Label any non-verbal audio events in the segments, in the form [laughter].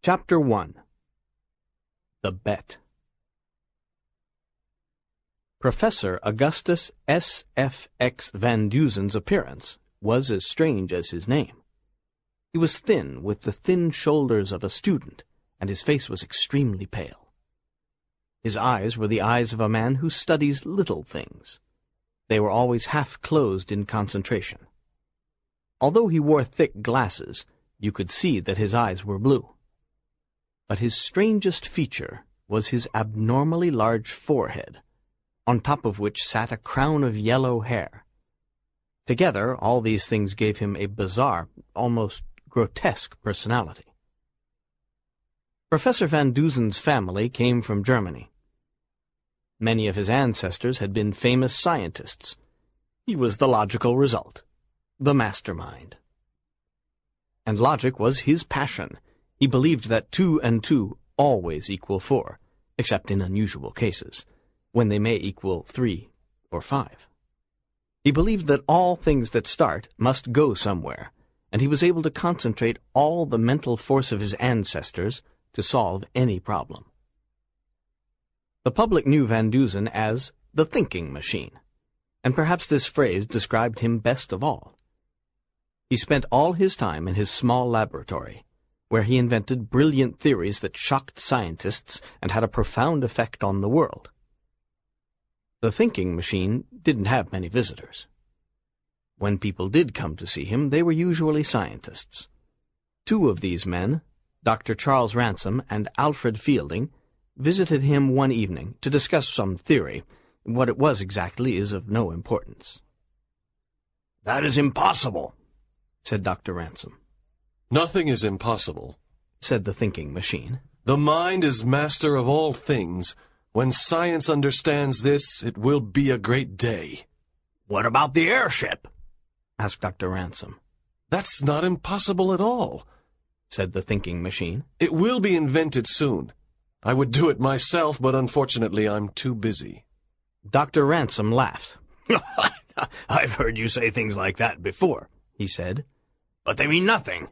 Chapter 1 The Bet Professor Augustus S. F. X. Van Dusen's appearance was as strange as his name. He was thin, with the thin shoulders of a student, and his face was extremely pale. His eyes were the eyes of a man who studies little things. They were always half closed in concentration. Although he wore thick glasses, you could see that his eyes were blue. But his strangest feature was his abnormally large forehead, on top of which sat a crown of yellow hair. Together, all these things gave him a bizarre, almost grotesque personality. Professor Van Dusen's family came from Germany. Many of his ancestors had been famous scientists. He was the logical result, the mastermind. And logic was his passion. He believed that two and two always equal four, except in unusual cases, when they may equal three or five. He believed that all things that start must go somewhere, and he was able to concentrate all the mental force of his ancestors to solve any problem. The public knew Van Dusen as the thinking machine, and perhaps this phrase described him best of all. He spent all his time in his small laboratory, where he invented brilliant theories that shocked scientists and had a profound effect on the world. The thinking machine didn't have many visitors. When people did come to see him, they were usually scientists. Two of these men, Dr. Charles Ransom and Alfred Fielding, visited him one evening to discuss some theory. What it was exactly is of no importance. That is impossible, said Dr. Ransom. Nothing is impossible, said the thinking machine. The mind is master of all things. When science understands this, it will be a great day. What about the airship? asked Dr. Ransom. That's not impossible at all, said the thinking machine. It will be invented soon. I would do it myself, but unfortunately I'm too busy. Dr. Ransom laughed. [laughs] I've heard you say things like that before, he said. But they mean nothing.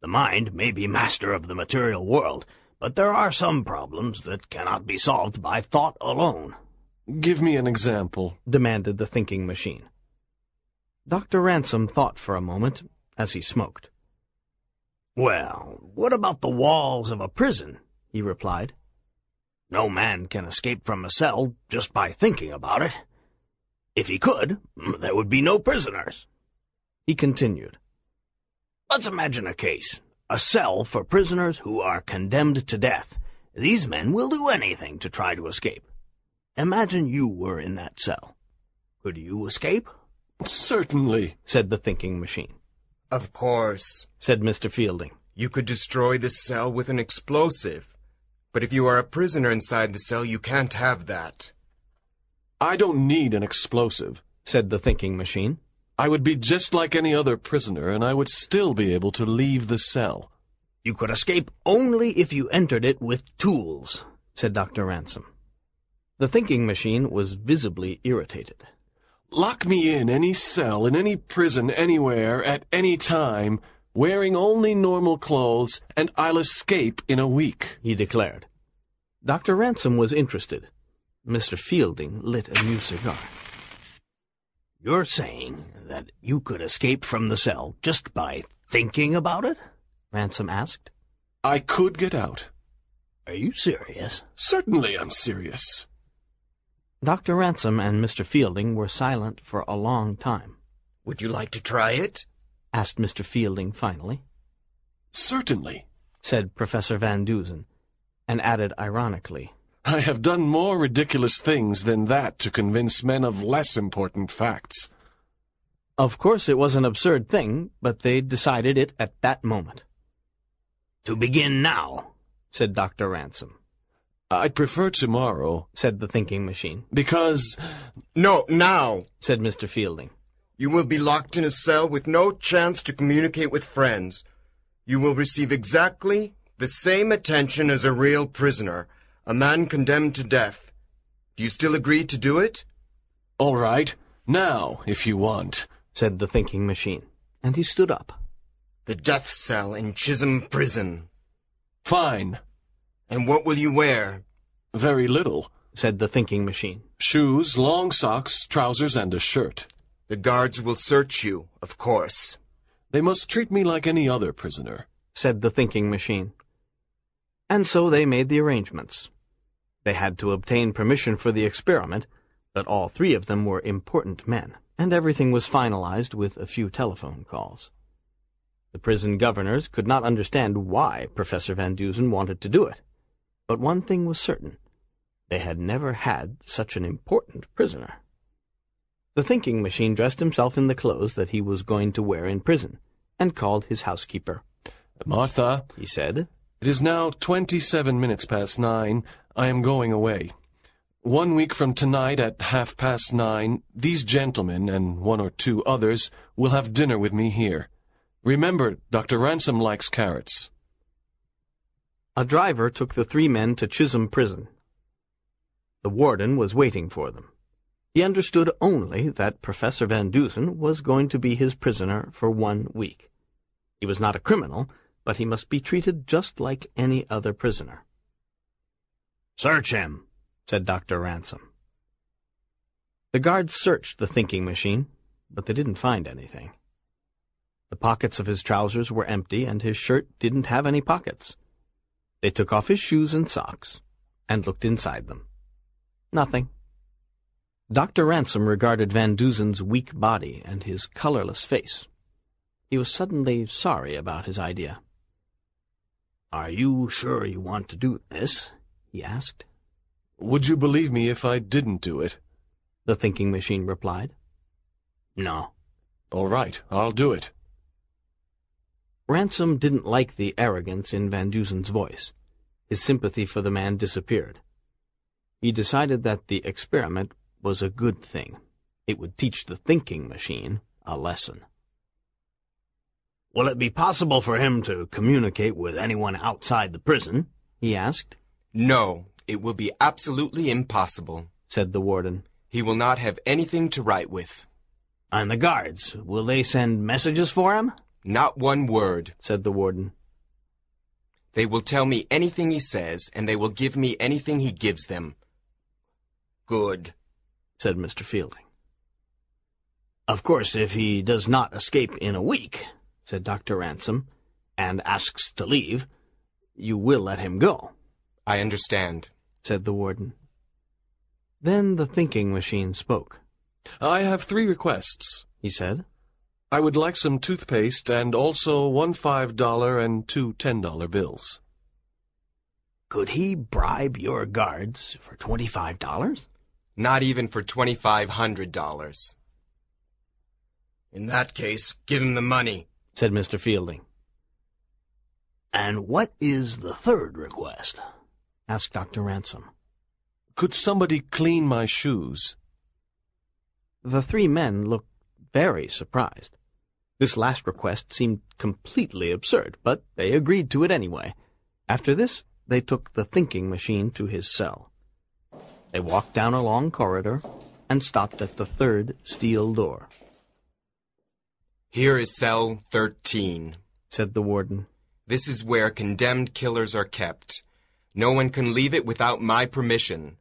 The mind may be master of the material world, but there are some problems that cannot be solved by thought alone. Give me an example, demanded the thinking machine. Dr. Ransom thought for a moment as he smoked. Well, what about the walls of a prison? he replied. No man can escape from a cell just by thinking about it. If he could, there would be no prisoners. He continued. Let's imagine a case. A cell for prisoners who are condemned to death. These men will do anything to try to escape. Imagine you were in that cell. Could you escape? Certainly, said the thinking machine. Of course, said Mr. Fielding. You could destroy the cell with an explosive. But if you are a prisoner inside the cell, you can't have that. I don't need an explosive, said the thinking machine. I would be just like any other prisoner, and I would still be able to leave the cell. You could escape only if you entered it with tools, said Dr. Ransom. The thinking machine was visibly irritated. Lock me in any cell, in any prison, anywhere, at any time, wearing only normal clothes, and I'll escape in a week, he declared. Dr. Ransom was interested. Mr. Fielding lit a new cigar. You're saying that you could escape from the cell just by thinking about it? Ransom asked. I could get out. Are you serious? Certainly I'm serious. Dr. Ransom and Mr. Fielding were silent for a long time. Would you like to try it? asked Mr. Fielding finally. Certainly, said Professor Van Dusen, and added ironically, I have done more ridiculous things than that to convince men of less important facts. Of course it was an absurd thing, but they decided it at that moment. To begin now, said Dr. Ransom. I'd prefer tomorrow, said the thinking machine. Because... No, now, said Mr. Fielding. You will be locked in a cell with no chance to communicate with friends. You will receive exactly the same attention as a real prisoner, a man condemned to death. Do you still agree to do it? All right. Now, if you want, said the thinking machine, and he stood up. The death cell in Chisholm Prison. Fine. And what will you wear? Very little. said the thinking machine. Shoes, long socks, trousers, and a shirt. The guards will search you, of course. They must treat me like any other prisoner. said the thinking machine. And so they made the arrangements. They had to obtain permission for the experiment, but all three of them were important men, and everything was finalized with a few telephone calls. The prison governors could not understand why Professor Van Dusen wanted to do it, but one thing was certain. They had never had such an important prisoner. The thinking machine dressed himself in the clothes that he was going to wear in prison, and called his housekeeper. Martha, He said, it is now twenty-seven minutes past nine. I am going away. One week from tonight at half past nine, these gentlemen and one or two others will have dinner with me here. Remember, Dr. Ransom likes carrots. A driver took the three men to Chisholm Prison. The warden was waiting for them. He understood only that Professor Van Dusen was going to be his prisoner for one week. He was not a criminal, but he must be treated just like any other prisoner. Search him, said Dr. Ransom. The guards searched the thinking machine, but they didn't find anything. The pockets of his trousers were empty, and his shirt didn't have any pockets. They took off his shoes and socks, and looked inside them. Nothing. Dr. Ransom regarded Van Dusen's weak body and his colorless face. He was suddenly sorry about his idea. Are you sure you want to do this? he asked. Would you believe me if I didn't do it? The thinking machine replied. No. All right, I'll do it. Ransom didn't like the arrogance in Van Dusen's voice. His sympathy for the man disappeared. He decided that the experiment was a good thing. It would teach the thinking machine a lesson. Will it be possible for him to communicate with anyone outside the prison? he asked, No, it will be absolutely impossible. said the warden. He will not have anything to write with. And the guards, will they send messages for him? Not one word. said the warden. They will tell me anything he says, and they will give me anything he gives them. Good. said Mr. Fielding. Of course, if he does not escape in a week, said Dr. Ransom, and asks to leave, you will let him go, I understand. Said the warden. Then the thinking machine spoke. I have three requests. He said, I would like some toothpaste and also one five dollar and two ten dollar bills. could he bribe your guards for twenty-five dollars? Not even for $2,500. In that case, give him the money. said Mr. Fielding. And what is the third request? Asked Dr. Ransom. Could somebody clean my shoes? The three men looked very surprised. This last request seemed completely absurd, but they agreed to it anyway. After this, they took the thinking machine to his cell. They walked down a long corridor and stopped at the third steel door, Here is cell 13. said the warden. This is where condemned killers are kept. No one can leave it without my permission.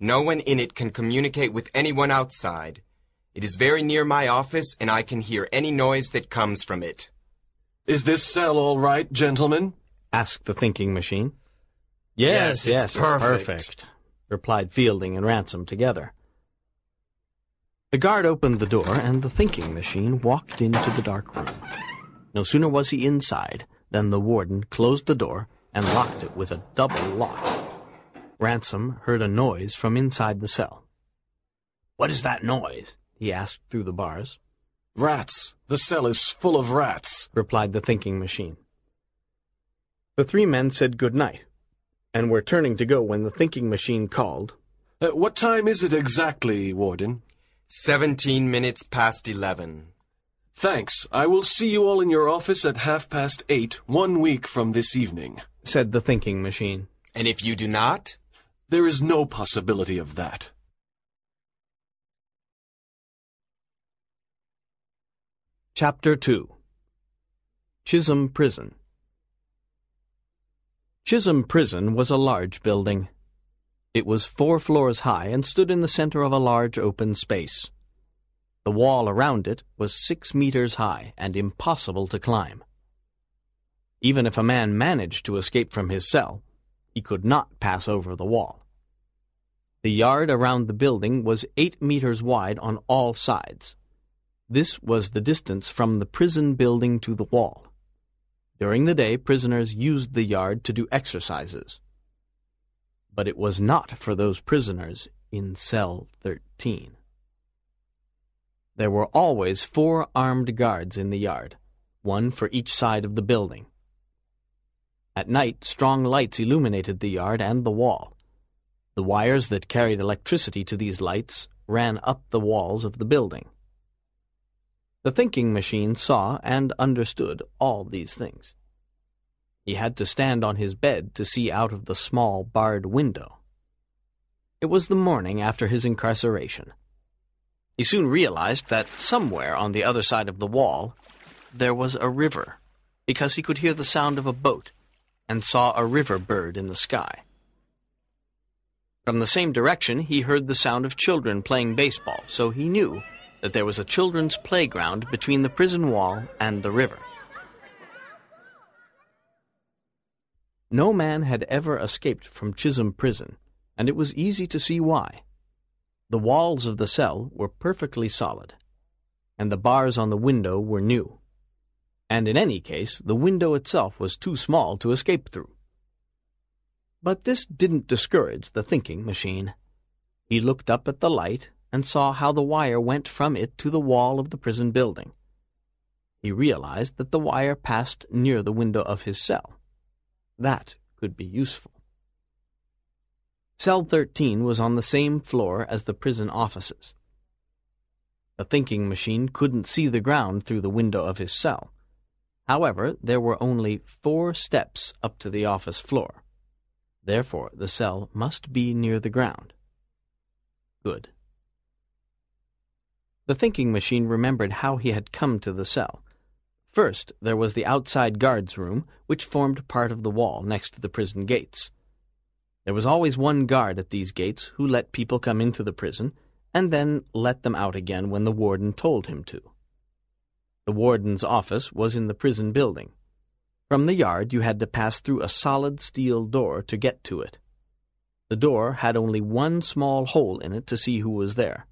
No one in it can communicate with anyone outside. It is very near my office, and I can hear any noise that comes from it. Is this cell all right, gentlemen? asked the thinking machine. Yes, it's perfect. perfect, replied Fielding and Ransom together. The guard opened the door, and the thinking machine walked into the dark room. No sooner was he inside than the warden closed the door and locked it with a double lock. Ransom heard a noise from inside the cell. What is that noise? He asked through the bars, Rats. The cell is full of rats. replied the thinking machine. The three men said good night, and were turning to go when the thinking machine called, Uh, what time is it exactly, Warden? Seventeen minutes past eleven. Thanks. I will see you all in your office at half past eight, one week from this evening. Said the thinking machine. And if you do not? There is no possibility of that. Chapter 2 Chisholm Prison Chisholm Prison was a large building. It was four floors high and stood in the center of a large open space. The wall around it was six meters high and impossible to climb. Even if a man managed to escape from his cell, he could not pass over the wall. The yard around the building was eight meters wide on all sides. This was the distance from the prison building to the wall. During the day, prisoners used the yard to do exercises. But it was not for those prisoners in cell 13. There were always four armed guards in the yard, one for each side of the building. At night, strong lights illuminated the yard and the wall. The wires that carried electricity to these lights ran up the walls of the building. The thinking machine saw and understood all these things. He had to stand on his bed to see out of the small barred window. It was the morning after his incarceration. He soon realized that somewhere on the other side of the wall there was a river, because he could hear the sound of a boat and saw a river bird in the sky. From the same direction, he heard the sound of children playing baseball, so he knew that there was a children's playground between the prison wall and the river. No man had ever escaped from Chisholm Prison, and it was easy to see why. The walls of the cell were perfectly solid, and the bars on the window were new. And in any case, the window itself was too small to escape through. But this didn't discourage the thinking machine. He looked up at the light and saw how the wire went from it to the wall of the prison building. He realized that the wire passed near the window of his cell. That could be useful. Cell 13 was on the same floor as the prison offices. The thinking machine couldn't see the ground through the window of his cell. However, there were only four steps up to the office floor. Therefore, the cell must be near the ground. Good. The thinking machine remembered how he had come to the cell. First, there was the outside guard's room, which formed part of the wall next to the prison gates. There was always one guard at these gates who let people come into the prison and then let them out again when the warden told him to. The warden's office was in the prison building. From the yard, you had to pass through a solid steel door to get to it. The door had only one small hole in it to see who was there.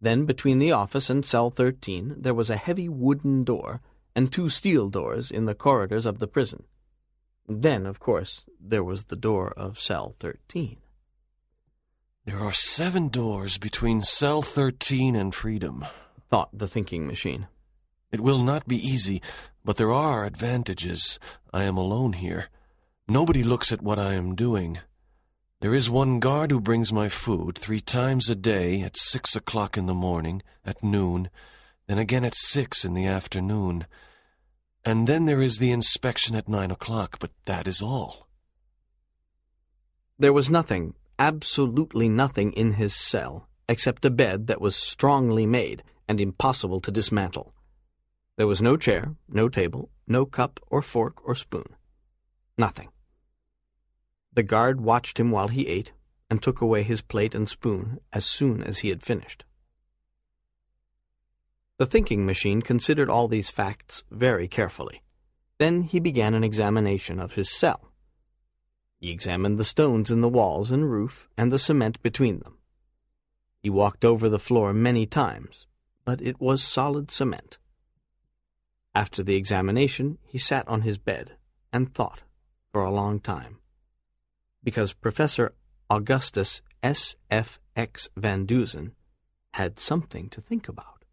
Then, between the office and cell 13, there was a heavy wooden door and two steel doors in the corridors of the prison. Then, of course, there was the door of cell 13. There are seven doors between cell 13 and freedom, thought the thinking machine. It will not be easy, but there are advantages. I am alone here. Nobody looks at what I am doing. There is one guard who brings my food three times a day at six o'clock in the morning, at noon, then again at six in the afternoon. And then there is the inspection at nine o'clock, but that is all. There was nothing, absolutely nothing in his cell, except a bed that was strongly made and impossible to dismantle. There was no chair, no table, no cup or fork or spoon. Nothing. The guard watched him while he ate and took away his plate and spoon as soon as he had finished. The thinking machine considered all these facts very carefully. Then he began an examination of his cell. He examined the stones in the walls and roof and the cement between them. He walked over the floor many times, but it was solid cement. After the examination, he sat on his bed and thought for a long time because Professor Augustus S. F. X. Van Dusen had something to think about.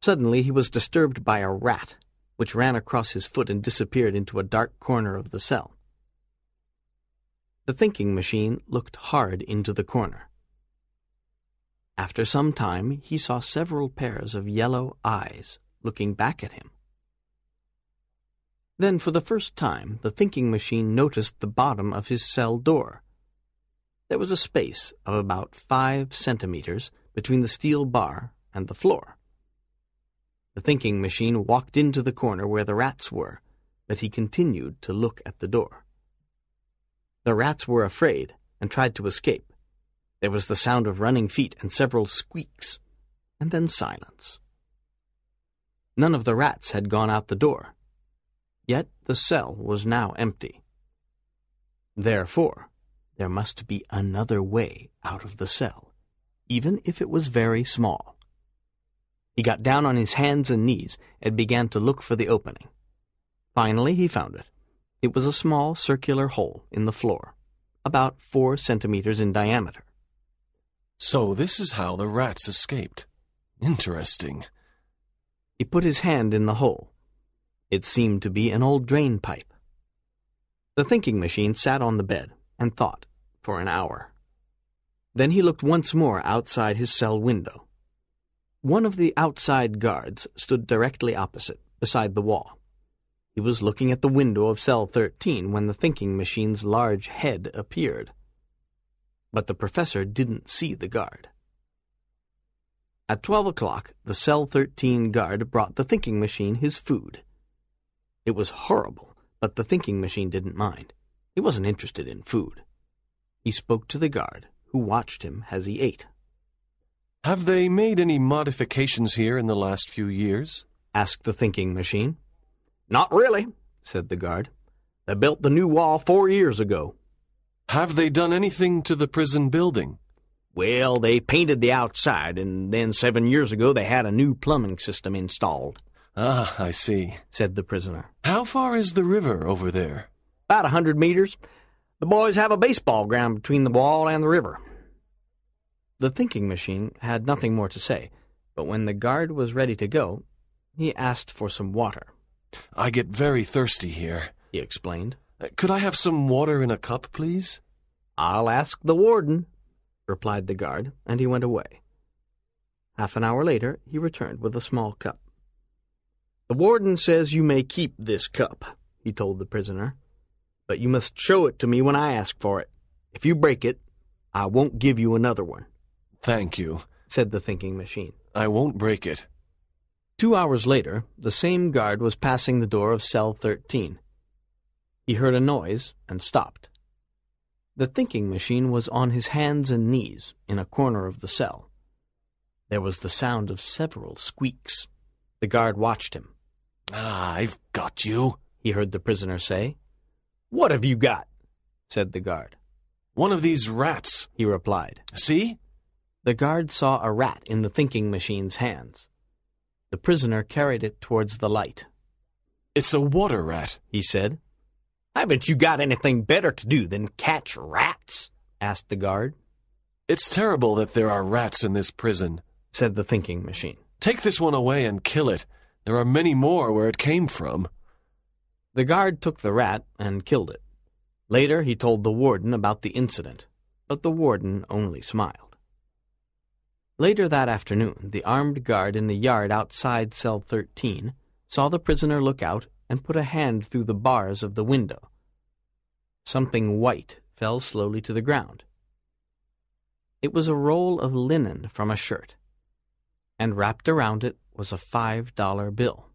Suddenly he was disturbed by a rat, which ran across his foot and disappeared into a dark corner of the cell. The thinking machine looked hard into the corner. After some time, he saw several pairs of yellow eyes looking back at him. Then, for the first time, the thinking machine noticed the bottom of his cell door. There was a space of about five centimeters between the steel bar and the floor. The thinking machine walked into the corner where the rats were, but he continued to look at the door. The rats were afraid and tried to escape. There was the sound of running feet and several squeaks, and then silence. None of the rats had gone out the door, yet the cell was now empty. Therefore, there must be another way out of the cell, even if it was very small. He got down on his hands and knees and began to look for the opening. Finally, he found it. It was a small circular hole in the floor, about four centimeters in diameter. So this is how the rats escaped. Interesting. He put his hand in the hole. It seemed to be an old drain pipe. The thinking machine sat on the bed and thought for an hour. Then he looked once more outside his cell window. One of the outside guards stood directly opposite, beside the wall. He was looking at the window of cell 13 when the thinking machine's large head appeared. But the professor didn't see the guard. At twelve o'clock, the cell 13 guard brought the thinking machine his food. It was horrible, but the thinking machine didn't mind. He wasn't interested in food. He spoke to the guard, who watched him as he ate. Have they made any modifications here in the last few years? asked the thinking machine. Not really, said the guard. They built the new wall four years ago. Have they done anything to the prison building? Well, they painted the outside, and then seven years ago they had a new plumbing system installed. Ah, I see, said the prisoner. How far is the river over there? About a hundred meters. The boys have a baseball ground between the wall and the river. The thinking machine had nothing more to say, but when the guard was ready to go, he asked for some water. I get very thirsty here, he explained. Could I have some water in a cup, please? I'll ask the warden, replied the guard, and he went away. Half an hour later, he returned with a small cup. The warden says you may keep this cup, he told the prisoner, but you must show it to me when I ask for it. If you break it, I won't give you another one. Thank you, said the thinking machine. I won't break it. Two hours later, the same guard was passing the door of cell 13. He heard a noise and stopped. The thinking machine was on his hands and knees in a corner of the cell. There was the sound of several squeaks. The guard watched him. Ah, I've got you, he heard the prisoner say. What have you got? said the guard. One of these rats, he replied. See? The guard saw a rat in the thinking machine's hands. The prisoner carried it towards the light. It's a water rat, he said. Haven't you got anything better to do than catch rats? asked the guard. It's terrible that there are rats in this prison, said the thinking machine. Take this one away and kill it. There are many more where it came from. The guard took the rat and killed it. Later, he told the warden about the incident, but the warden only smiled. Later that afternoon, the armed guard in the yard outside cell 13 saw the prisoner look out and put a hand through the bars of the window. Something white fell slowly to the ground. It was a roll of linen from a shirt, and wrapped around it was a five dollar bill.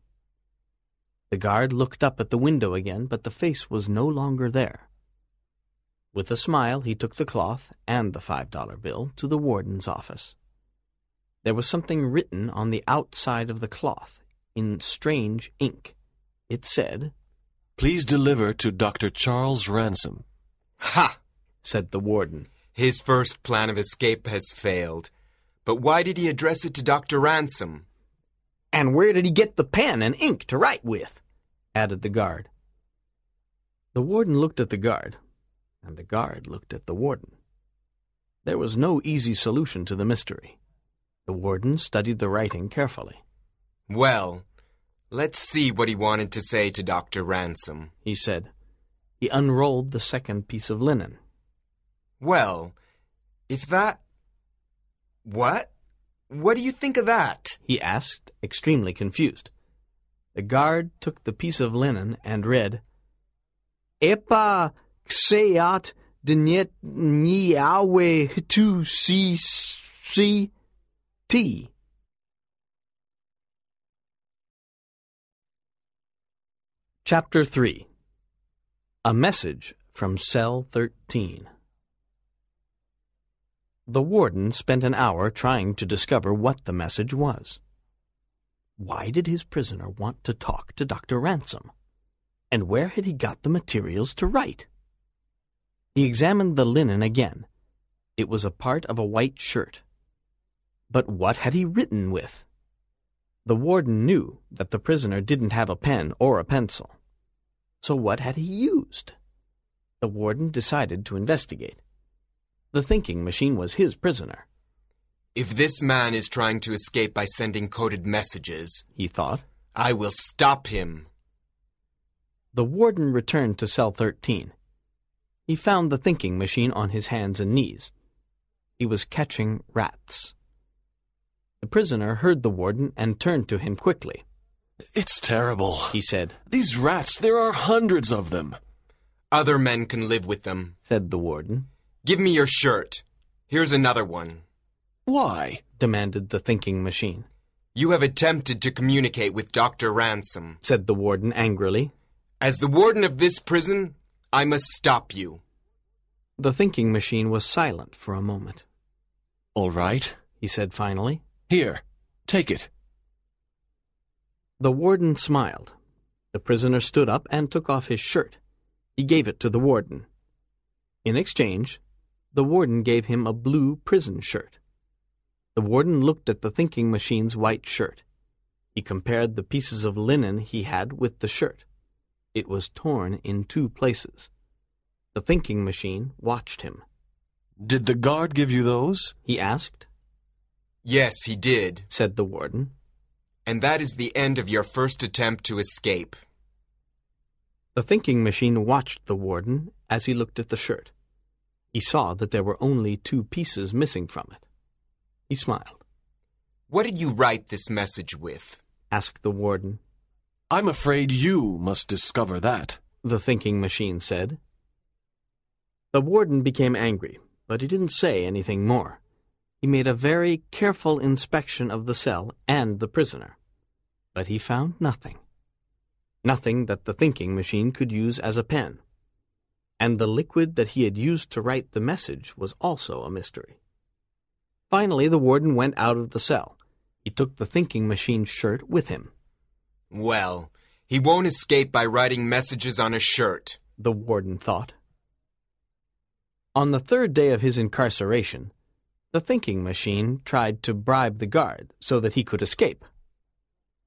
The guard looked up at the window again, but the face was no longer there. With a smile, he took the cloth and the five dollar bill to the warden's office. There was something written on the outside of the cloth in strange ink. It said, Please deliver to Dr. Charles Ransom. Ha! said the warden. His first plan of escape has failed. But why did he address it to Dr. Ransom? And where did he get the pen and ink to write with? added the guard. The warden looked at the guard, and the guard looked at the warden. There was no easy solution to the mystery. The warden studied the writing carefully. Well, let's see what he wanted to say to Dr. Ransom, he said. He unrolled the second piece of linen. Well, if that. What? What do you think of that? he asked, extremely confused. The guard took the piece of linen and read, Epa xeat dnet niawe tu si si t. Chapter 3 A Message from Cell 13 The warden spent an hour trying to discover what the message was. Why did his prisoner want to talk to Dr. Ransom? And where had he got the materials to write? He examined the linen again. It was a part of a white shirt. But what had he written with? The warden knew that the prisoner didn't have a pen or a pencil. So what had he used? The warden decided to investigate. The thinking machine was his prisoner, If this man is trying to escape by sending coded messages, he thought. I will stop him. The warden returned to cell 13. He found the thinking machine on his hands and knees. He was catching rats. The prisoner heard the warden and turned to him quickly. It's terrible. He said, These rats, there are hundreds of them. Other men can live with them. said the warden. Give me your shirt. Here's another one. Why? demanded the thinking machine, You have attempted to communicate with Dr. Ransom. said the warden angrily. As the warden of this prison, I must stop you. The thinking machine was silent for a moment. All right. He said finally. Here, take it. The warden smiled. The prisoner stood up and took off his shirt. He gave it to the warden. In exchange, the warden gave him a blue prison shirt. The warden looked at the thinking machine's white shirt. He compared the pieces of linen he had with the shirt. It was torn in two places. The thinking machine watched him. Did the guard give you those? He asked, Yes, he did. said the warden. And that is the end of your first attempt to escape. The thinking machine watched the warden as he looked at the shirt. He saw that there were only two pieces missing from it. He smiled, What did you write this message with? asked the warden. I'm afraid you must discover that. The thinking machine said. The warden became angry, but he didn't say anything more. He made a very careful inspection of the cell and the prisoner. But he found nothing. Nothing that the thinking machine could use as a pen. And the liquid that he had used to write the message was also a mystery. Finally, the warden went out of the cell. He took the thinking machine's shirt with him. Well, he won't escape by writing messages on a shirt. the warden thought. On the third day of his incarceration, the thinking machine tried to bribe the guard so that he could escape.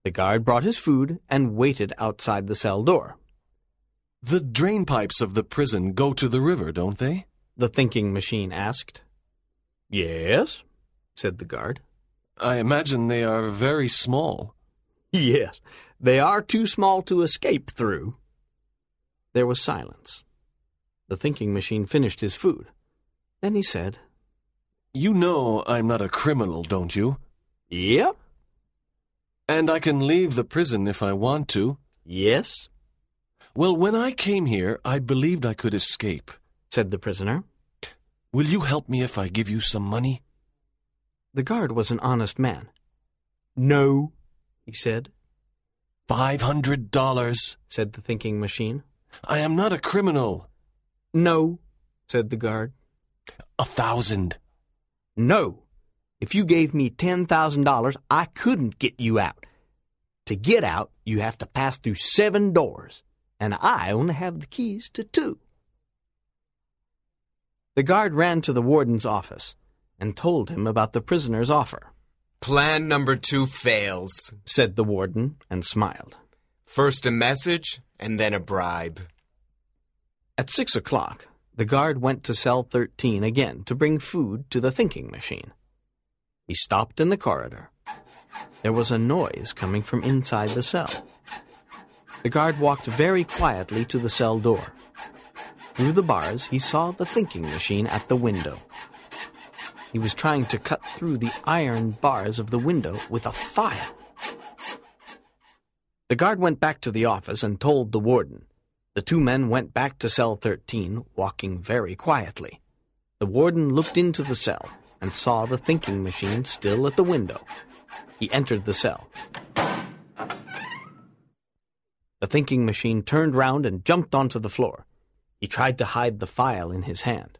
The guard brought his food and waited outside the cell door. The drain pipes of the prison go to the river, don't they? The thinking machine asked. Yes, said the guard. I imagine they are very small. Yes, they are too small to escape through. There was silence. The thinking machine finished his food. Then he said, You know I'm not a criminal, don't you? Yep, And I can leave the prison if I want to. yes, Well, when I came here, I believed I could escape. said the prisoner. Will you help me if I give you some money? The guard was an honest man. No, he said, Five hundred dollars. said the thinking machine. I am not a criminal. No, said the guard. A thousand. No. If you gave me $10,000, I couldn't get you out. To get out, you have to pass through seven doors, and I only have the keys to two. The guard ran to the warden's office and told him about the prisoner's offer, Plan number two fails. said the warden, and smiled. First a message, and then a bribe. At six o'clock, the guard went to cell 13 again to bring food to the thinking machine. He stopped in the corridor. There was a noise coming from inside the cell. The guard walked very quietly to the cell door. Through the bars, he saw the thinking machine at the window. He was trying to cut through the iron bars of the window with a file. The guard went back to the office and told the warden. The two men went back to cell 13, walking very quietly. The warden looked into the cell and saw the thinking machine still at the window. He entered the cell. The thinking machine turned round and jumped onto the floor. He tried to hide the file in his hand.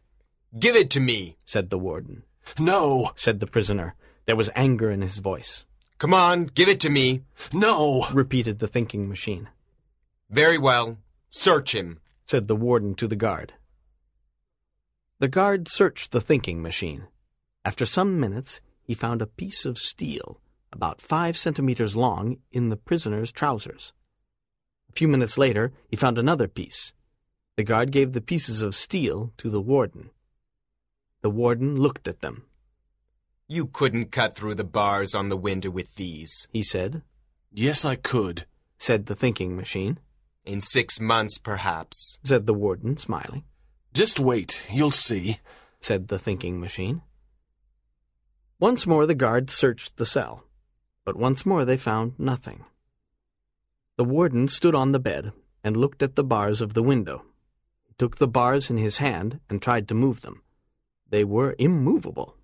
Give it to me. Said the warden. No, Said the prisoner. There was anger in his voice. Come on, give it to me. no. Repeated the thinking machine. Very well. Search him. Said the warden to the guard. The guard searched the thinking machine. After some minutes, he found a piece of steel, about five centimeters long, in the prisoner's trousers. A few minutes later, he found another piece. The guard gave the pieces of steel to the warden. The warden looked at them. You couldn't cut through the bars on the window with these. He said, Yes, I could. said the thinking machine, In six months, perhaps. said the warden, smiling, Just wait, you'll see. said the thinking machine. Once more the guards searched the cell, but once more they found nothing. The warden stood on the bed and looked at the bars of the window. He took the bars in his hand and tried to move them. They were immovable.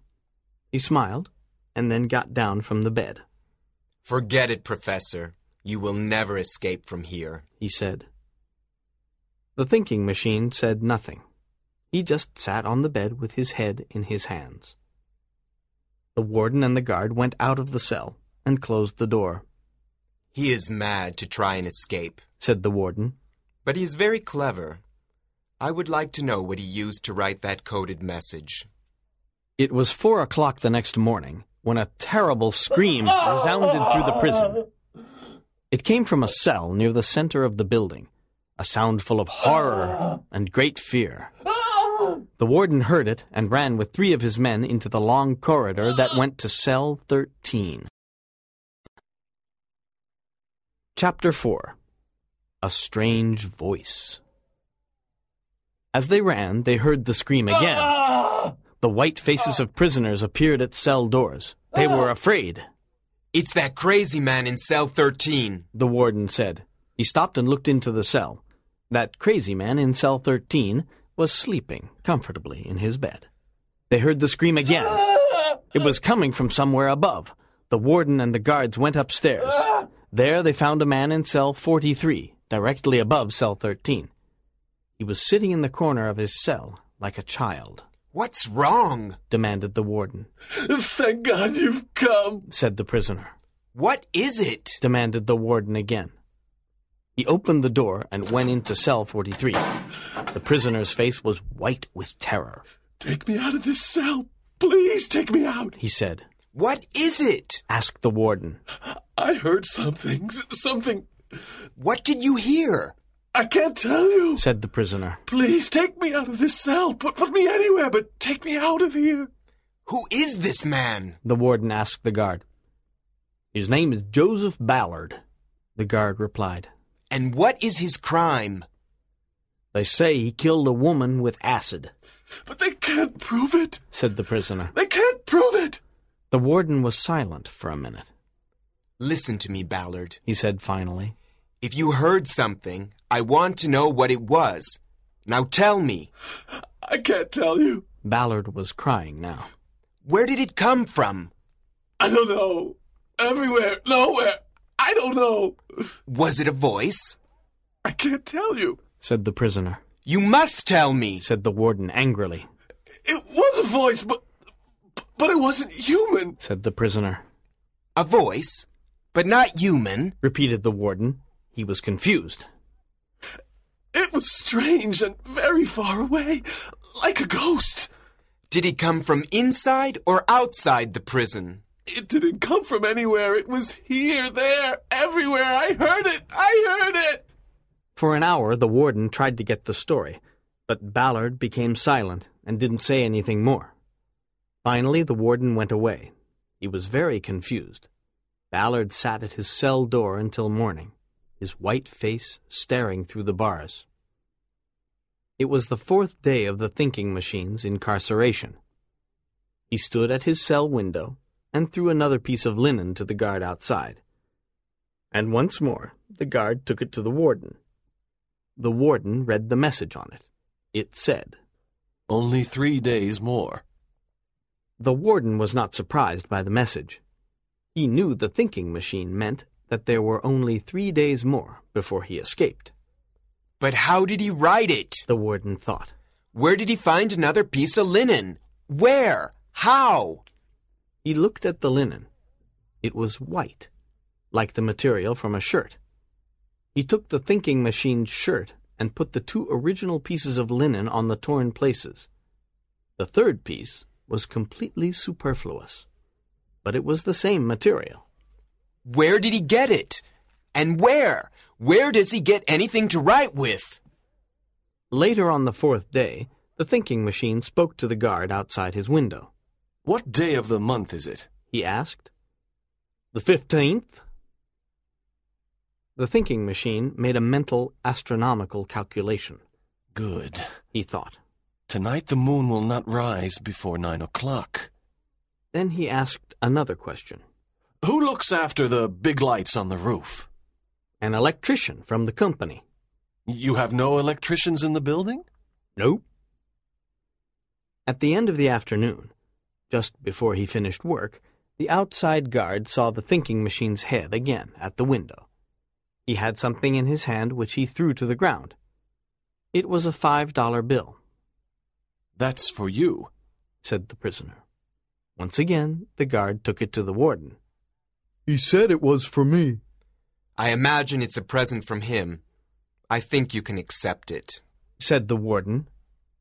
He smiled and then got down from the bed. Forget it, Professor. You will never escape from here. he said. The thinking machine said nothing. He just sat on the bed with his head in his hands. The warden and the guard went out of the cell and closed the door, He is mad to try and escape, said the warden. but he is very clever. I would like to know what he used to write that coded message. It was four o'clock the next morning when a terrible scream resounded through the prison. It came from a cell near the center of the building, a sound full of horror and great fear. The warden heard it and ran with three of his men into the long corridor that went to cell 13. Chapter 4 A Strange Voice As they ran, they heard the scream again. The white faces of prisoners appeared at cell doors. They were afraid, It's that crazy man in cell 13. the warden said. He stopped and looked into the cell. That crazy man in cell 13 was sleeping comfortably in his bed. They heard the scream again. [laughs] It was coming from somewhere above. The warden and the guards went upstairs. There they found a man in cell 43, directly above cell 13. He was sitting in the corner of his cell like a child, What's wrong? demanded the warden. Thank God you've come. Said the prisoner. What is it? demanded the warden again. He opened the door and went into cell 43. The prisoner's face was white with terror. Take me out of this cell. Please take me out. He said, What is it? asked the warden. I heard something. Something. What did you hear? I can't tell you. said the prisoner. Please take me out of this cell. Put, put me anywhere, but take me out of here. Who is this man? The warden asked the guard. His name is Joseph Ballard, the guard replied. And what is his crime? They say he killed a woman with acid, But they can't prove it. said the prisoner. They can't prove it. The warden was silent for a minute. Listen to me, Ballard. He said finally, If you heard something, I want to know what it was. Now tell me, I can't tell you. Ballard was crying now. where did it come from? I don't know. Everywhere. Nowhere. I don't know. Was it a voice? I can't tell you. said the prisoner. You must tell me. Said the warden angrily, It was a voice, but but it wasn't human. said the prisoner. A voice, but not human. Repeated the warden. He was confused. It was strange and very far away, like a ghost. Did it come from inside or outside the prison? It didn't come from anywhere. It was here, there, everywhere. I heard it. I heard it. For an hour, the warden tried to get the story, but Ballard became silent and didn't say anything more. Finally, the warden went away. He was very confused. Ballard sat at his cell door until morning, his white face staring through the bars. It was the fourth day of the thinking machine's incarceration. He stood at his cell window and threw another piece of linen to the guard outside. And once more, the guard took it to the warden. The warden read the message on it. It said, Only three days more. The warden was not surprised by the message. He knew the thinking machine meant that there were only three days more before he escaped. But how did he write it? The warden thought. Where did he find another piece of linen? Where? How? He looked at the linen. It was white, like the material from a shirt. He took the thinking machine's shirt and put the two original pieces of linen on the torn places. The third piece was completely superfluous, but it was the same material. Where did he get it? And where? Where does he get anything to write with? Later on the fourth day, the thinking machine spoke to the guard outside his window. What day of the month is it? He asked. The fifteenth. The thinking machine made a mental astronomical calculation. Good. He thought. Tonight the moon will not rise before nine o'clock. Then he asked another question. Who looks after the big lights on the roof? An electrician from the company. You have no electricians in the building? Nope. At the end of the afternoon, just before he finished work, the outside guard saw the thinking machine's head again at the window. He had something in his hand which he threw to the ground. It was a five dollar bill. That's for you, said the prisoner. Once again, the guard took it to the warden. He said it was for me. I imagine it's a present from him. I think you can accept it, said the warden.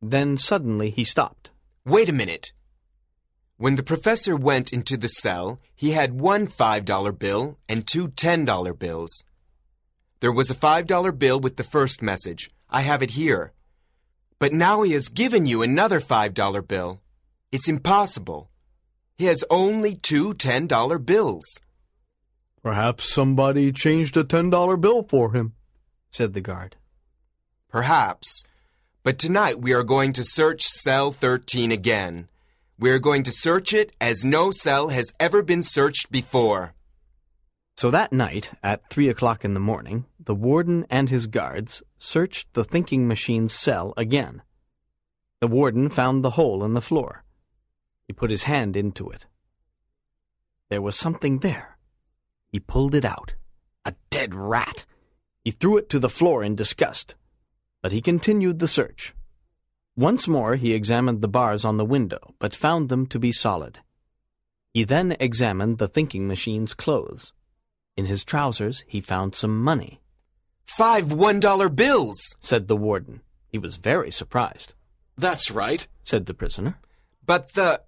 Then suddenly he stopped. Wait a minute. When the professor went into the cell, he had one $5 bill and two $10 bills. There was a $5 bill with the first message. I have it here. But now he has given you another $5 bill. It's impossible. He has only two $10 bills. Perhaps somebody changed a $10 bill for him, said the guard. Perhaps. But tonight we are going to search cell 13 again. We are going to search it as no cell has ever been searched before. So that night, at three o'clock in the morning, the warden and his guards searched the thinking machine's cell again. The warden found the hole in the floor. He put his hand into it. There was something there. He pulled it out. A dead rat. He threw it to the floor in disgust. But he continued the search. Once more he examined the bars on the window, but found them to be solid. He then examined the thinking machine's clothes. In his trousers he found some money. Five one-dollar bills, said the warden. He was very surprised. That's right, said the prisoner. But the...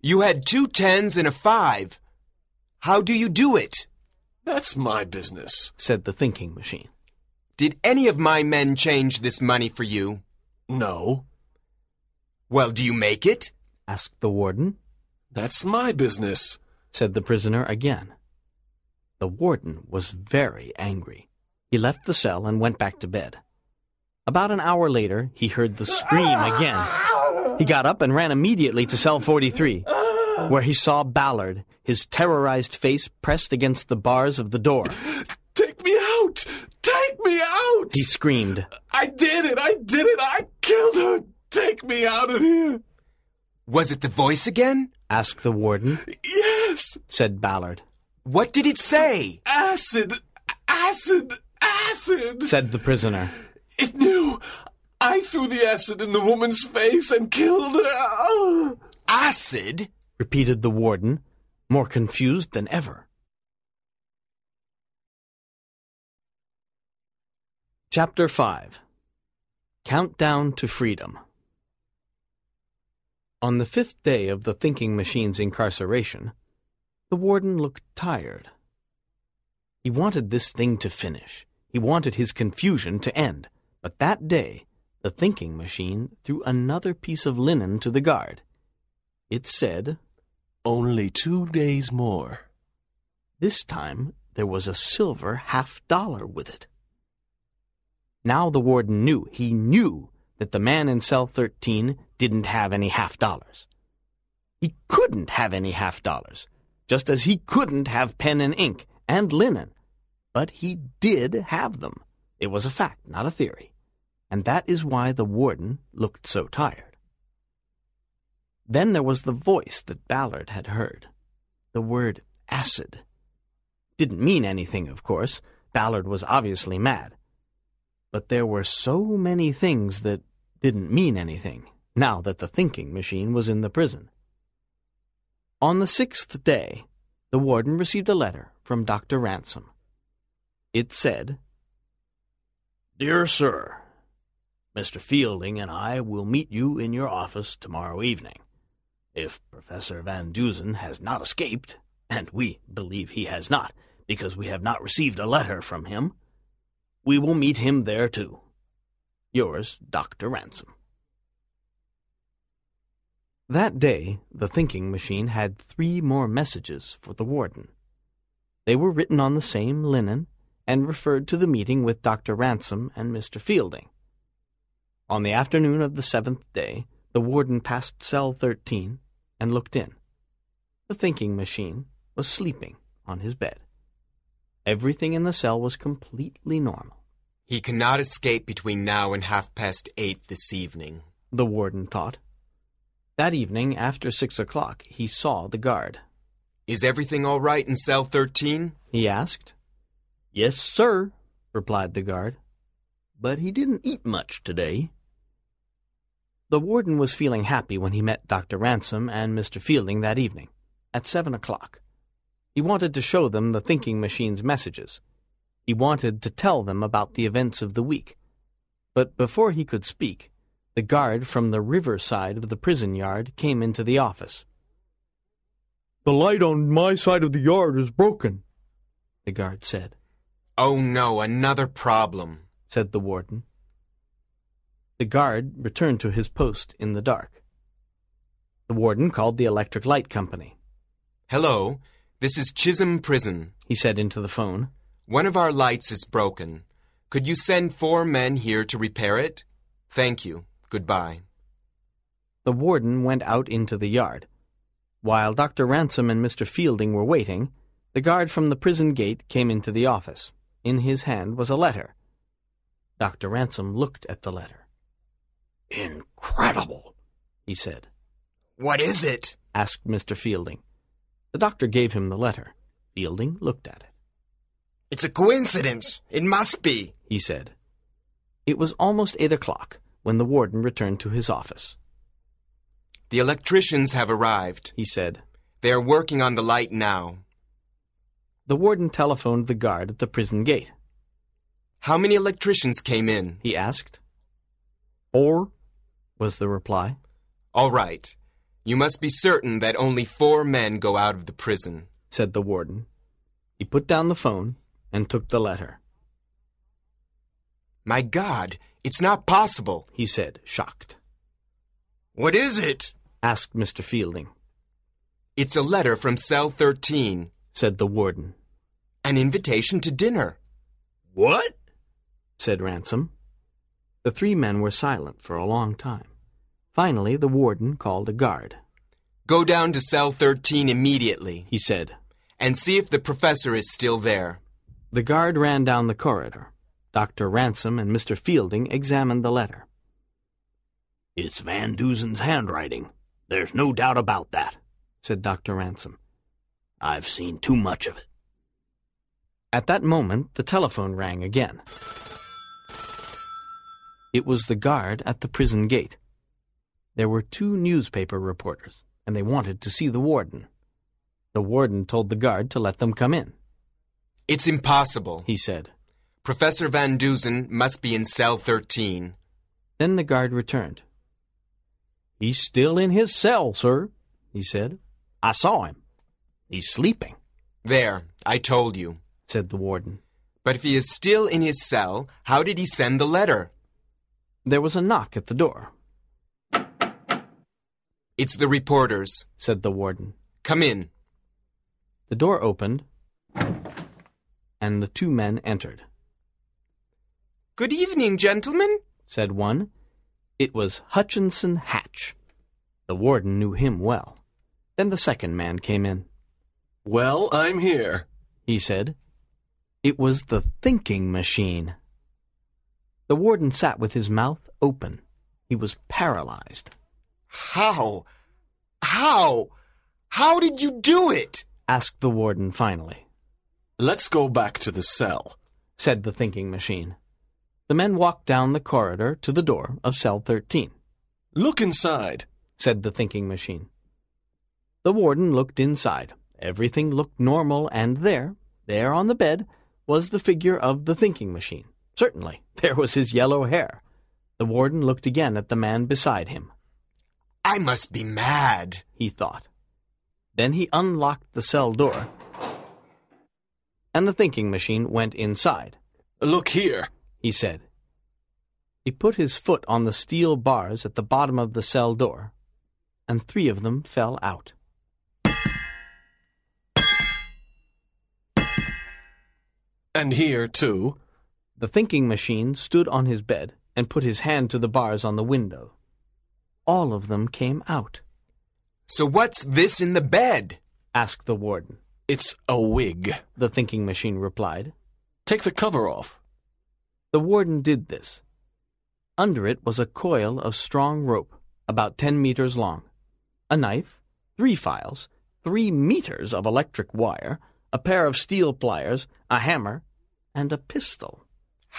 You had two tens and a five. How do you do it? That's my business, said the thinking machine. Did any of my men change this money for you? No. Well, do you make it? asked the warden. That's my business, said the prisoner again. The warden was very angry. He left the cell and went back to bed. About an hour later, he heard the scream again. He got up and ran immediately to cell 43, where he saw Ballard, his terrorized face pressed against the bars of the door. Take me out! Take me out! He screamed. I did it! I did it! I killed her! Take me out of here! Was it the voice again? asked the warden. Yes, said Ballard. What did it say? Acid! Acid! Acid! said the prisoner. It knew! I threw the acid in the woman's face and killed her! Oh. Acid? repeated the warden, more confused than ever. Chapter 5 Countdown to Freedom On the fifth day of the thinking machine's incarceration, the warden looked tired. He wanted this thing to finish. He wanted his confusion to end. But that day, the thinking machine threw another piece of linen to the guard. It said, Only two days more. This time there was a silver half dollar with it. Now the warden knew, he knew, that the man in cell 13 didn't have any half dollars. He couldn't have any half dollars, just as he couldn't have pen and ink and linen. But he did have them. It was a fact, not a theory. And that is why the warden looked so tired. Then there was the voice that Ballard had heard. The word acid. didn't mean anything, of course. Ballard was obviously mad. But there were so many things that didn't mean anything, now that the thinking machine was in the prison. On the sixth day, the warden received a letter from Dr. Ransom. It said, Dear Sir, Mr. Fielding and I will meet you in your office tomorrow evening. If Professor Van Dusen has not escaped, and we believe he has not, because we have not received a letter from him, we will meet him there too. Yours, Dr. Ransom. That day, the thinking machine had three more messages for the warden. They were written on the same linen and referred to the meeting with Dr. Ransom and Mr. Fielding. On the afternoon of the seventh day, the warden passed cell 13 and looked in. The thinking machine was sleeping on his bed. Everything in the cell was completely normal. He cannot escape between now and half past eight this evening. The warden thought. That evening, after six o'clock, he saw the guard. Is everything all right in cell 13? He asked. Yes, sir, replied the guard. But he didn't eat much today. The warden was feeling happy when he met Dr. Ransom and Mr. Fielding that evening, at seven o'clock. He wanted to show them the thinking machine's messages. He wanted to tell them about the events of the week. But before he could speak, the guard from the river side of the prison yard came into the office. The light on my side of the yard is broken, the guard said. Oh no, another problem, said the warden. The guard returned to his post in the dark. The warden called the electric light company. Hello, this is Chisholm Prison, he said into the phone. One of our lights is broken. Could you send four men here to repair it? Thank you. Goodbye. The warden went out into the yard. While Dr. Ransom and Mr. Fielding were waiting, the guard from the prison gate came into the office. In his hand was a letter. Dr. Ransom looked at the letter. Incredible, he said. What is it? asked Mr. Fielding. The doctor gave him the letter. Fielding looked at it. It's a coincidence. It must be, he said. It was almost eight o'clock when the warden returned to his office. The electricians have arrived, he said. They are working on the light now. The warden telephoned the guard at the prison gate. How many electricians came in? he asked. Four, was the reply. All right. You must be certain that only four men go out of the prison, said the warden. He put down the phone and took the letter. My God, it's not possible, he said, shocked. What is it? asked Mr. Fielding. It's a letter from cell 13, said the warden. An invitation to dinner. What? said Ransom. The three men were silent for a long time. Finally, the warden called a guard. Go down to cell 13 immediately, he said, and see if the professor is still there. The guard ran down the corridor. Dr. Ransom and Mr. Fielding examined the letter. It's Van Dusen's handwriting. There's no doubt about that, said Dr. Ransom. I've seen too much of it. At that moment, the telephone rang again. It was the guard at the prison gate. There were two newspaper reporters, and they wanted to see the warden. The warden told the guard to let them come in. It's impossible, he said. Professor Van Dusen must be in cell 13. Then the guard returned. He's still in his cell, sir, he said. I saw him. He's sleeping. There, I told you, said the warden. But if he is still in his cell, how did he send the letter? There was a knock at the door. It's the reporters, said the warden. Come in. The door opened, and the two men entered. Good evening, gentlemen, said one. It was Hutchinson Hatch. The warden knew him well. Then the second man came in. Well, I'm here, he said. It was the thinking machine. The warden sat with his mouth open. He was paralyzed. How? How? How did you do it? asked the warden finally. Let's go back to the cell, said the thinking machine. The men walked down the corridor to the door of cell 13. Look inside, said the thinking machine. The warden looked inside. Everything looked normal, and there, there on the bed, was the figure of the thinking machine. Certainly, [laughs] there was his yellow hair. The warden looked again at the man beside him. I must be mad, he thought. Then he unlocked the cell door, and the thinking machine went inside. Look here, he said. He put his foot on the steel bars at the bottom of the cell door, and three of them fell out. And here, too. The thinking machine stood on his bed and put his hand to the bars on the window. All of them came out. So what's this in the bed? asked the warden. It's a wig, the thinking machine replied. Take the cover off. The warden did this. Under it was a coil of strong rope, about ten meters long, a knife, three files, three meters of electric wire, a pair of steel pliers, a hammer, and a pistol.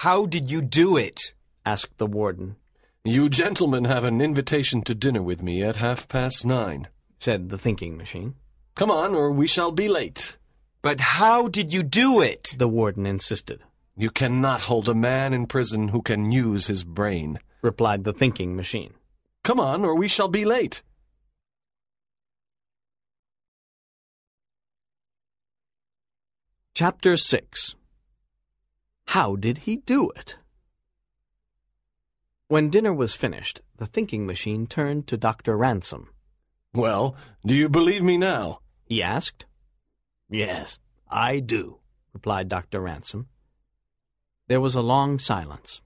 How did you do it? asked the warden. You gentlemen have an invitation to dinner with me at half past nine, said the thinking machine. Come on, or we shall be late. But how did you do it? The warden insisted. You cannot hold a man in prison who can use his brain, replied the thinking machine. Come on, or we shall be late. Chapter 6 How did he do it? When dinner was finished, the thinking machine turned to Dr. Ransom. Well, do you believe me now? he asked. Yes, I do, replied Dr. Ransom. There was a long silence.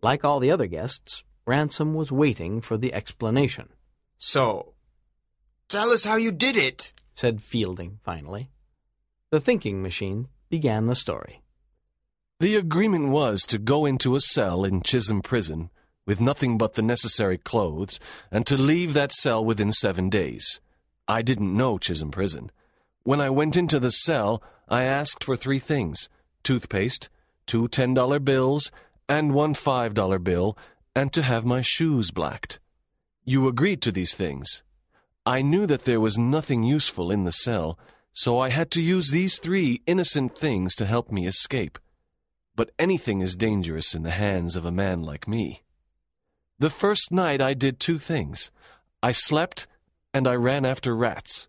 Like all the other guests, Ransom was waiting for the explanation. So, tell us how you did it, said Fielding finally. The thinking machine began the story. The agreement was to go into a cell in Chisholm Prison with nothing but the necessary clothes and to leave that cell within seven days. I didn't know Chisholm Prison. When I went into the cell, I asked for three things toothpaste, two $10 bills, and one $5 bill, and to have my shoes blacked. You agreed to these things. I knew that there was nothing useful in the cell, so I had to use these three innocent things to help me escape. But anything is dangerous in the hands of a man like me. The first night I did two things. I slept and I ran after rats.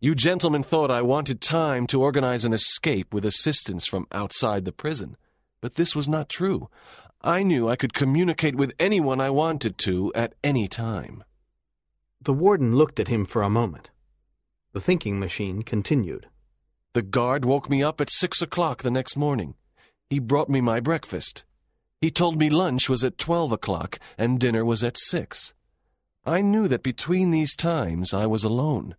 You gentlemen thought I wanted time to organize an escape with assistance from outside the prison. But this was not true. I knew I could communicate with anyone I wanted to at any time. The warden looked at him for a moment. The thinking machine continued. The guard woke me up at six o'clock the next morning. He brought me my breakfast. He told me lunch was at twelve o'clock and dinner was at six. I knew that between these times I was alone.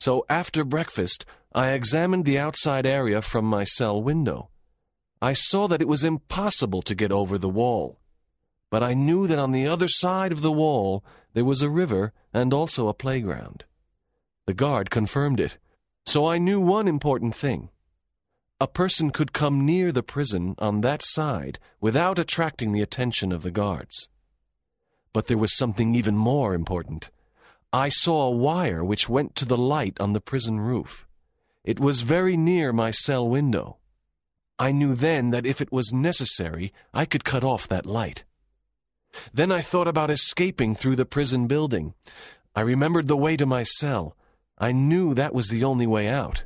So after breakfast, I examined the outside area from my cell window. I saw that it was impossible to get over the wall. But I knew that on the other side of the wall there was a river and also a playground. The guard confirmed it. So I knew one important thing. A person could come near the prison on that side without attracting the attention of the guards. But there was something even more important. I saw a wire which went to the light on the prison roof. It was very near my cell window. I knew then that if it was necessary, I could cut off that light. Then I thought about escaping through the prison building. I remembered the way to my cell. I knew that was the only way out.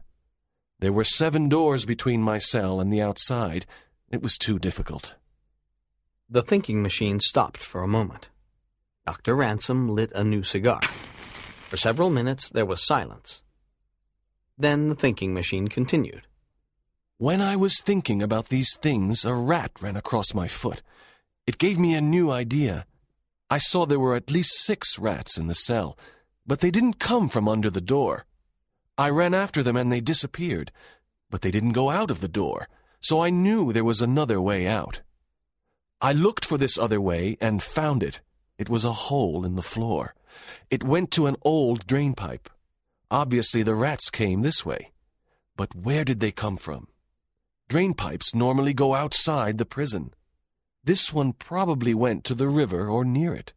There were seven doors between my cell and the outside. It was too difficult. The thinking machine stopped for a moment. Dr. Ransom lit a new cigar. For several minutes there was silence. Then the thinking machine continued. When I was thinking about these things, a rat ran across my foot. It gave me a new idea. I saw there were at least six rats in the cell, but they didn't come from under the door. I ran after them and they disappeared, but they didn't go out of the door, so I knew there was another way out. I looked for this other way and found it. It was a hole in the floor. It went to an old drain pipe. Obviously, the rats came this way. But where did they come from? Drain pipes normally go outside the prison. This one probably went to the river or near it,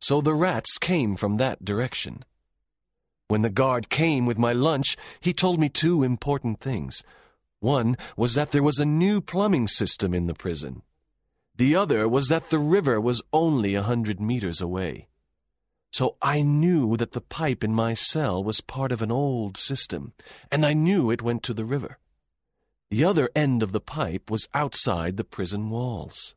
so the rats came from that direction. When the guard came with my lunch, he told me two important things. One was that there was a new plumbing system in the prison. The other was that the river was only a hundred meters away. So I knew that the pipe in my cell was part of an old system, and I knew it went to the river. The other end of the pipe was outside the prison walls.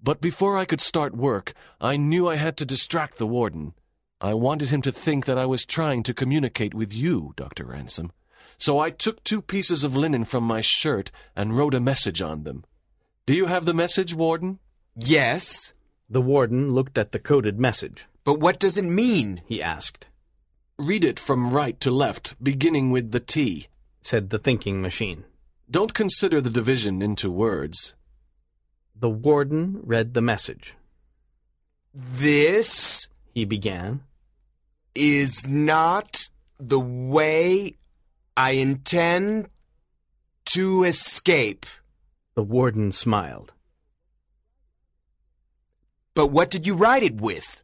But before I could start work, I knew I had to distract the warden. I wanted him to think that I was trying to communicate with you, Dr. Ransom. So I took two pieces of linen from my shirt and wrote a message on them. Do you have the message, Warden? Yes, The warden looked at the coded message. but what does it mean? He asked, Read it from right to left, beginning with the T. said the thinking machine. Don't consider the division into words. The warden read the message. This He began. is not the way I intend to escape. The warden smiled. But what did you write it with?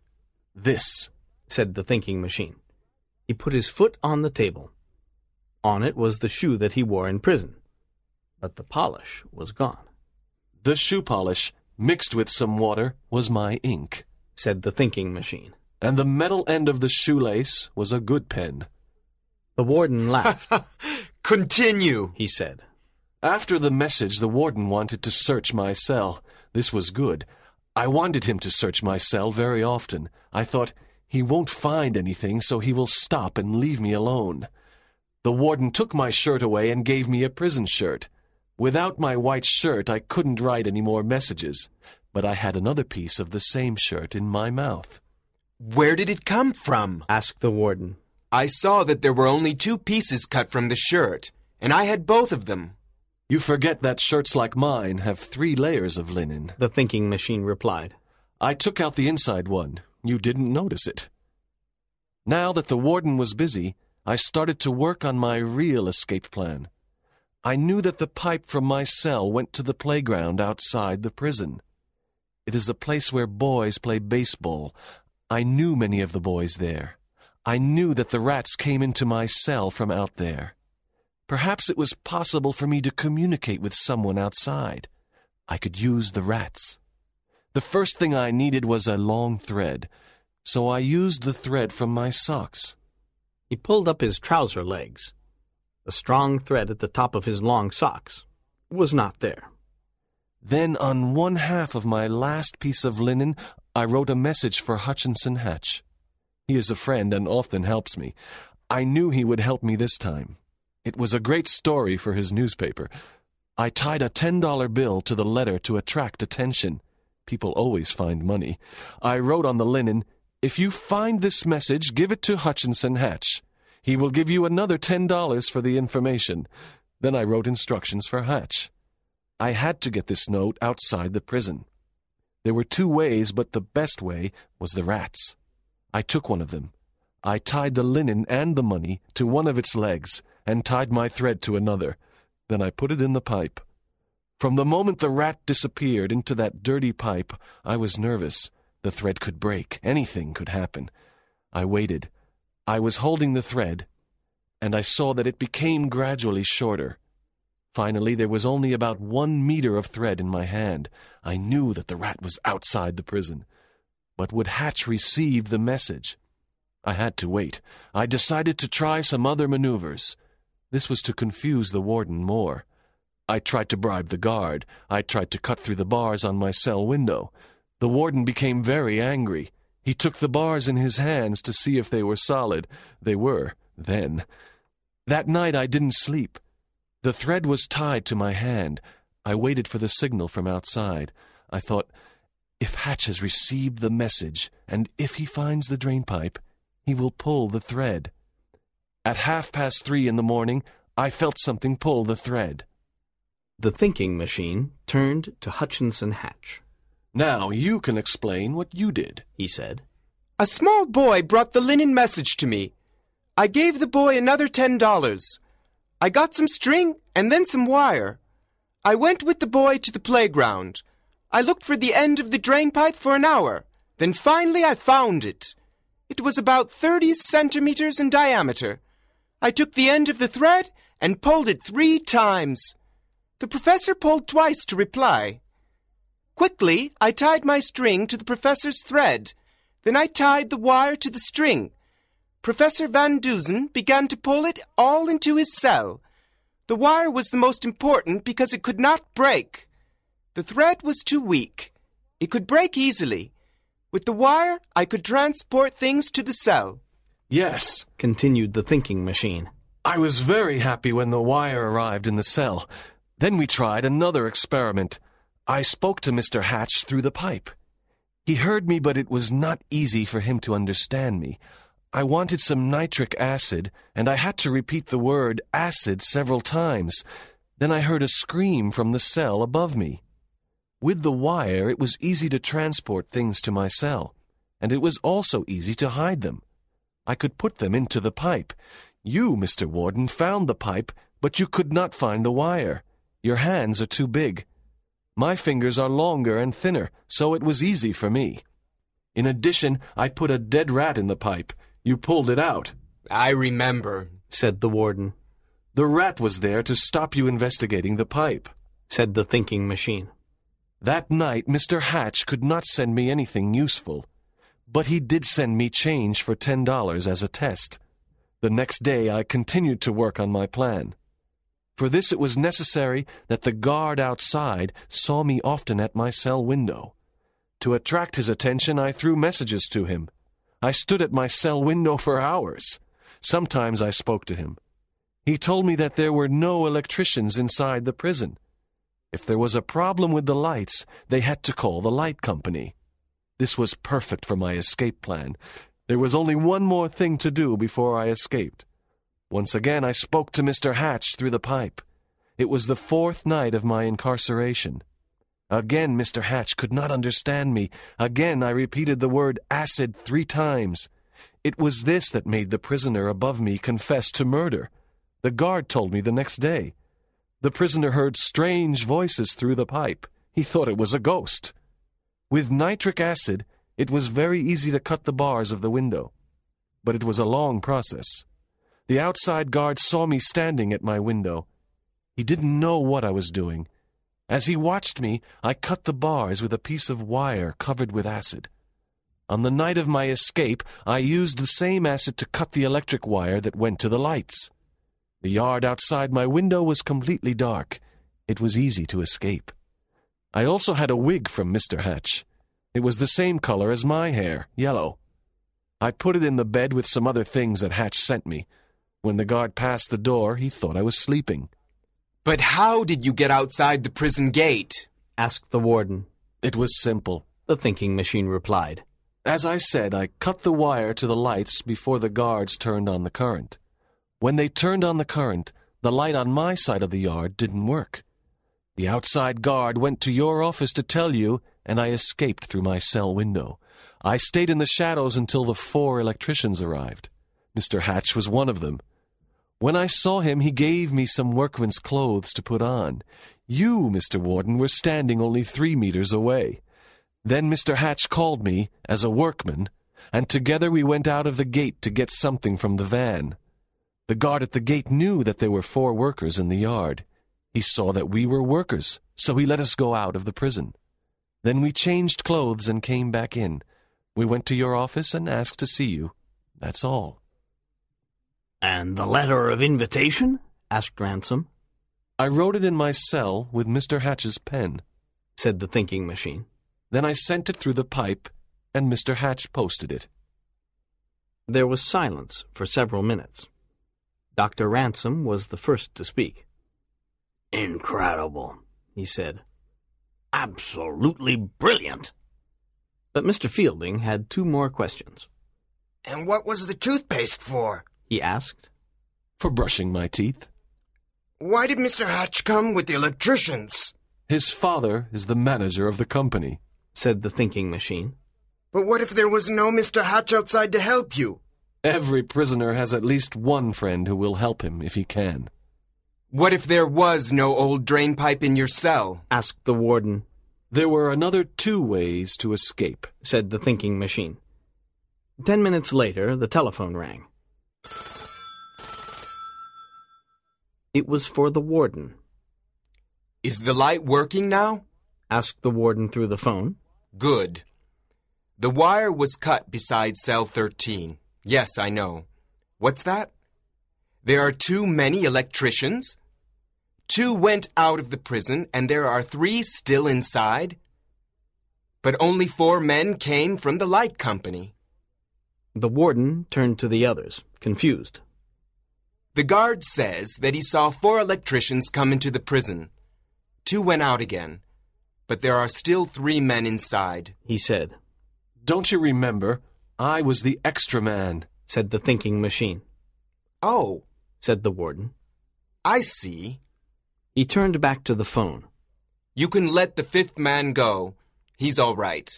This. said the thinking machine. He put his foot on the table. On it was the shoe that he wore in prison, but the polish was gone, The shoe polish, mixed with some water, was my ink. said the thinking machine. And the metal end of the shoelace was a good pin. The warden laughed. [laughs] Continue. he said. After the message, the warden wanted to search my cell. This was good. I wanted him to search my cell very often. I thought, he won't find anything, so he will stop and leave me alone. The warden took my shirt away and gave me a prison shirt. Without my white shirt, I couldn't write any more messages, but I had another piece of the same shirt in my mouth. Where did it come from? asked the warden. I saw that there were only two pieces cut from the shirt, and I had both of them. You forget that shirts like mine have three layers of linen. The thinking machine replied. I took out the inside one. You didn't notice it. Now that the warden was busy, I started to work on my real escape plan. I knew that the pipe from my cell went to the playground outside the prison. It is a place where boys play baseball. I knew many of the boys there. I knew that the rats came into my cell from out there. Perhaps it was possible for me to communicate with someone outside. I could use the rats. The first thing I needed was a long thread, so I used the thread from my socks. He pulled up his trouser legs. The strong thread at the top of his long socks was not there. Then, on one half of my last piece of linen, I wrote a message for Hutchinson Hatch. He is a friend and often helps me. I knew he would help me this time. It was a great story for his newspaper. I tied a $10 bill to the letter to attract attention. People always find money. I wrote on the linen, If you find this message, give it to Hutchinson Hatch. He will give you another $10 for the information. Then I wrote instructions for Hatch. I had to get this note outside the prison. There were two ways, but the best way was the rats. I took one of them. I tied the linen and the money to one of its legs and tied my thread to another. Then I put it in the pipe. From the moment the rat disappeared into that dirty pipe, I was nervous. The thread could break. Anything could happen. I waited. I was holding the thread, and I saw that it became gradually shorter. Finally, there was only about one meter of thread in my hand. I knew that the rat was outside the prison. But would Hatch receive the message? I had to wait. I decided to try some other maneuvers. This was to confuse the warden more. I tried to bribe the guard. I tried to cut through the bars on my cell window. The warden became very angry. He took the bars in his hands to see if they were solid. They were, then. That night I didn't sleep. The thread was tied to my hand. I waited for the signal from outside. I thought, if Hatch has received the message, and if he finds the drain pipe, he will pull the thread. At half past three in the morning, I felt something pull the thread. The thinking machine turned to Hutchinson Hatch. Now you can explain what you did. He said, A small boy brought the linen message to me. I gave the boy another ten dollars. I got some string and then some wire. I went with the boy to the playground. I looked for the end of the drain pipe for an hour. Then finally I found it. It was about 30 centimeters in diameter. I took the end of the thread and pulled it three times. The professor pulled twice to reply. Quickly, I tied my string to the professor's thread. Then I tied the wire to the string. Professor Van Dusen began to pull it all into his cell. The wire was the most important because it could not break. The thread was too weak. It could break easily. With the wire, I could transport things to the cell. Yes, continued the thinking machine. I was very happy when the wire arrived in the cell. Then we tried another experiment. I spoke to Mr. Hatch through the pipe. He heard me, but it was not easy for him to understand me. I wanted some nitric acid, and I had to repeat the word acid several times. Then I heard a scream from the cell above me. With the wire, it was easy to transport things to my cell, and it was also easy to hide them. I could put them into the pipe. You, Mr. Warden, found the pipe, but you could not find the wire. Your hands are too big. My fingers are longer and thinner, so it was easy for me. In addition, I put a dead rat in the pipe. You pulled it out. I remember, said the warden. The rat was there to stop you investigating the pipe, said the thinking machine. That night, Mr. Hatch could not send me anything useful, but he did send me change for ten dollars as a test. The next day, I continued to work on my plan. For this, it was necessary that the guard outside saw me often at my cell window. To attract his attention, I threw messages to him. I stood at my cell window for hours. Sometimes I spoke to him. He told me that there were no electricians inside the prison. If there was a problem with the lights, they had to call the light company. This was perfect for my escape plan. There was only one more thing to do before I escaped. Once again, I spoke to Mr. Hatch through the pipe. It was the fourth night of my incarceration. Again, Mr. Hatch could not understand me. Again, I repeated the word acid three times. It was this that made the prisoner above me confess to murder. The guard told me the next day. The prisoner heard strange voices through the pipe. He thought it was a ghost. With nitric acid, it was very easy to cut the bars of the window. But it was a long process. The outside guard saw me standing at my window. He didn't know what I was doing. As he watched me, I cut the bars with a piece of wire covered with acid. On the night of my escape, I used the same acid to cut the electric wire that went to the lights. The yard outside my window was completely dark. It was easy to escape. I also had a wig from Mr. Hatch. It was the same color as my hair, yellow. I put it in the bed with some other things that Hatch sent me. When the guard passed the door, he thought I was sleeping. But how did you get outside the prison gate? asked the warden. It was simple, the thinking machine replied. As I said, I cut the wire to the lights before the guards turned on the current. When they turned on the current, the light on my side of the yard didn't work. The outside guard went to your office to tell you, and I escaped through my cell window. I stayed in the shadows until the four electricians arrived. Mr. Hatch was one of them. When I saw him, he gave me some workman's clothes to put on. You, Mr. Warden, were standing only three meters away. Then Mr. Hatch called me as a workman, and together we went out of the gate to get something from the van. The guard at the gate knew that there were four workers in the yard. He saw that we were workers, so he let us go out of the prison. Then we changed clothes and came back in. We went to your office and asked to see you. That's all. And the letter of invitation? asked Ransom. I wrote it in my cell with Mr. Hatch's pen, said the thinking machine. Then I sent it through the pipe, and Mr. Hatch posted it. There was silence for several minutes. Dr. Ransom was the first to speak. Incredible, he said. Absolutely brilliant. But Mr. Fielding had two more questions. And what was the toothpaste for? He asked. For brushing my teeth. Why did Mr. Hatch come with the electricians? His father is the manager of the company, said the thinking machine. But what if there was no Mr. Hatch outside to help you? Every prisoner has at least one friend who will help him if he can. What if there was no old drain pipe in your cell? asked the warden. There were another two ways to escape. said the thinking machine. Ten minutes later, the telephone rang. It was for the warden, Is the light working now? asked the warden through the phone. Good. The wire was cut beside cell 13. Yes, I know. What's that? There are too many electricians? Two went out of the prison and there are three still inside? But only four men came from the light company. The warden turned to the others, confused. The guard says that he saw four electricians come into the prison. Two went out again, but there are still three men inside. He said, Don't you remember? I was the extra man. said the thinking machine. Oh, Said the warden. I see. He turned back to the phone. You can let the fifth man go. He's all right.